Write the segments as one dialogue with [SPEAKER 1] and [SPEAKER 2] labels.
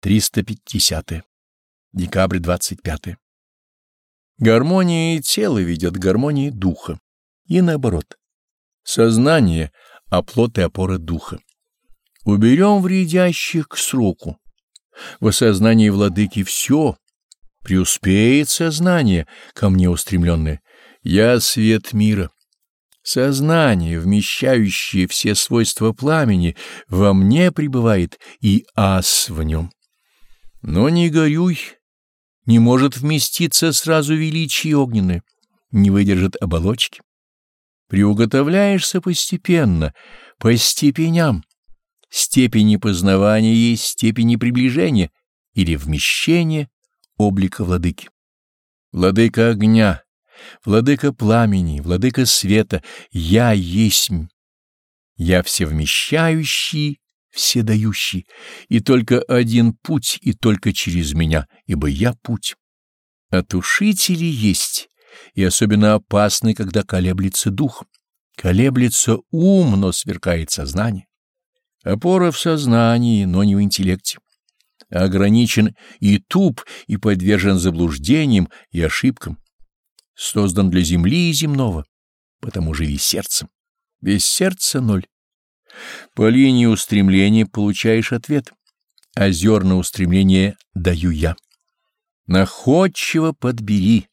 [SPEAKER 1] 350. Декабрь 25. Гармония тела ведет к гармонии духа. И наоборот. Сознание — оплот и опора духа. Уберем вредящих к сроку. В осознании владыки все. Преуспеет сознание, ко мне устремленное. Я — свет мира. Сознание, вмещающее все свойства пламени, во мне пребывает и ас в нем. Но не горюй, не может вместиться сразу величие огненное, не выдержит оболочки. Приуготовляешься постепенно, по степеням. Степени познавания есть степени приближения или вмещения облика владыки. Владыка огня, владыка пламени, владыка света, я есть. Я всевмещающий вседающий, и только один путь, и только через меня, ибо я путь. Отушители есть, и особенно опасны, когда колеблется дух. Колеблется ум, но сверкает сознание. Опора в сознании, но не в интеллекте. Ограничен и туп, и подвержен заблуждениям и ошибкам. Создан для земли и земного, потому живи сердцем. Без сердца ноль. По линии устремления получаешь ответ, а зерна устремления даю я. Находчиво подбери.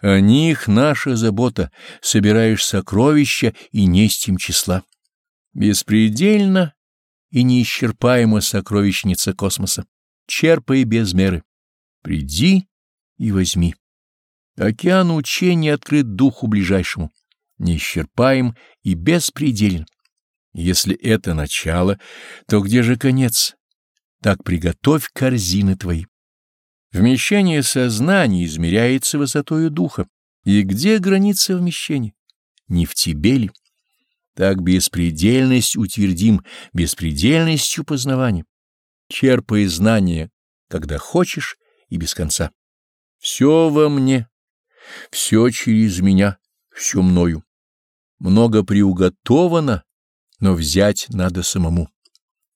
[SPEAKER 1] О них наша забота, собираешь сокровища и несть им числа. Беспредельно и неисчерпаема сокровищница космоса. Черпай без меры. Приди и возьми. Океан учения открыт духу ближайшему, неисчерпаем и беспределен. Если это начало, то где же конец? Так приготовь корзины твои. Вмещение сознания измеряется высотою духа. И где граница вмещения? Не в тебе ли? Так беспредельность утвердим беспредельностью познавания. Черпай знания, когда хочешь и без конца. Все во мне, все через меня, все мною. Много приуготовано, но взять надо самому.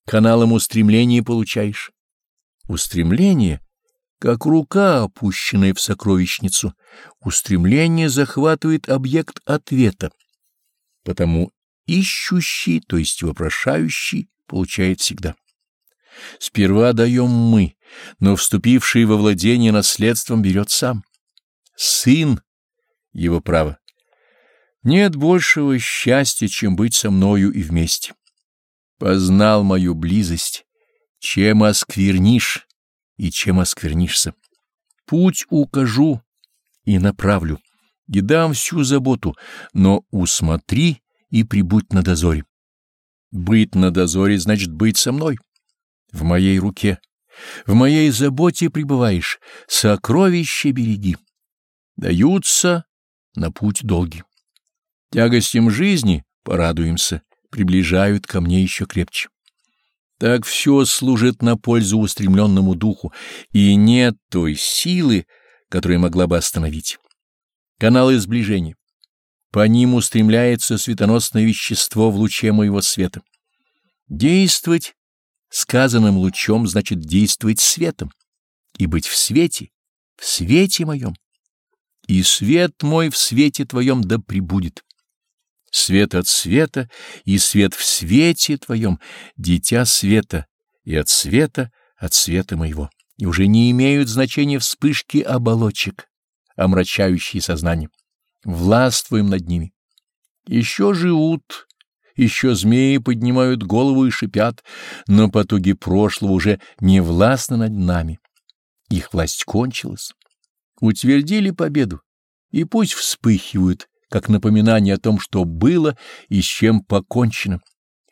[SPEAKER 1] Каналом устремления получаешь. Устремление, как рука, опущенная в сокровищницу, устремление захватывает объект ответа. Потому ищущий, то есть вопрошающий, получает всегда. Сперва даем мы, но вступивший во владение наследством берет сам. Сын — его право. Нет большего счастья, чем быть со мною и вместе. Познал мою близость, чем осквернишь и чем осквернишься. Путь укажу и направлю, и дам всю заботу, но усмотри и прибудь на дозоре. Быть на дозоре значит быть со мной, в моей руке. В моей заботе пребываешь, сокровища береги. Даются на путь долгий. Тягостям жизни порадуемся, приближают ко мне еще крепче. Так все служит на пользу устремленному духу, и нет той силы, которая могла бы остановить. Каналы сближения. По ним устремляется светоносное вещество в луче моего света. Действовать сказанным лучом значит действовать светом, и быть в свете, в свете моем. И свет мой в свете твоем да пребудет свет от света и свет в свете твоем, дитя света, и от света от света моего. И уже не имеют значения вспышки оболочек, омрачающие сознание. Властвуем над ними. Еще живут, еще змеи поднимают голову и шипят, но потуги прошлого уже не властны над нами. Их власть кончилась. Утвердили победу, и пусть вспыхивают как напоминание о том, что было и с чем покончено,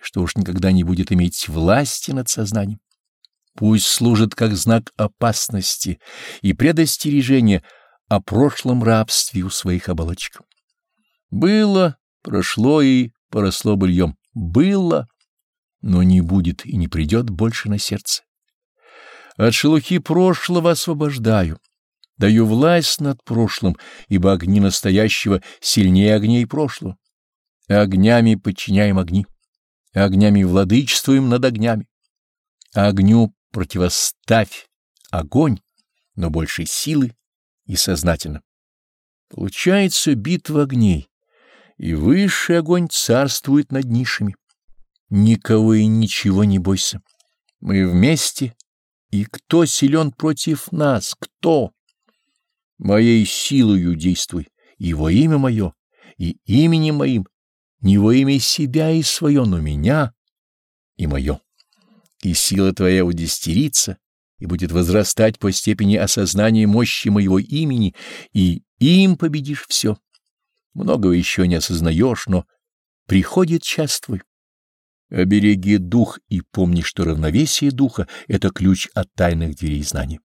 [SPEAKER 1] что уж никогда не будет иметь власти над сознанием. Пусть служит как знак опасности и предостережения о прошлом рабстве у своих оболочек. Было, прошло и поросло быльем. Было, но не будет и не придет больше на сердце. От шелухи прошлого освобождаю Даю власть над прошлым, ибо огни настоящего сильнее огней прошлого. Огнями подчиняем огни, огнями владычествуем над огнями. Огню противоставь огонь, но большей силы и сознательно. Получается битва огней, и высший огонь царствует над низшими. Никого и ничего не бойся. Мы вместе, и кто силен против нас? Кто? Моей силою действуй, и во имя мое, и именем моим, не во имя себя и свое, но меня и мое. И сила твоя удестерится, и будет возрастать по степени осознания мощи моего имени, и им победишь все. Многого еще не осознаешь, но приходит час твой. Обереги дух и помни, что равновесие духа — это ключ от тайных дверей знаний.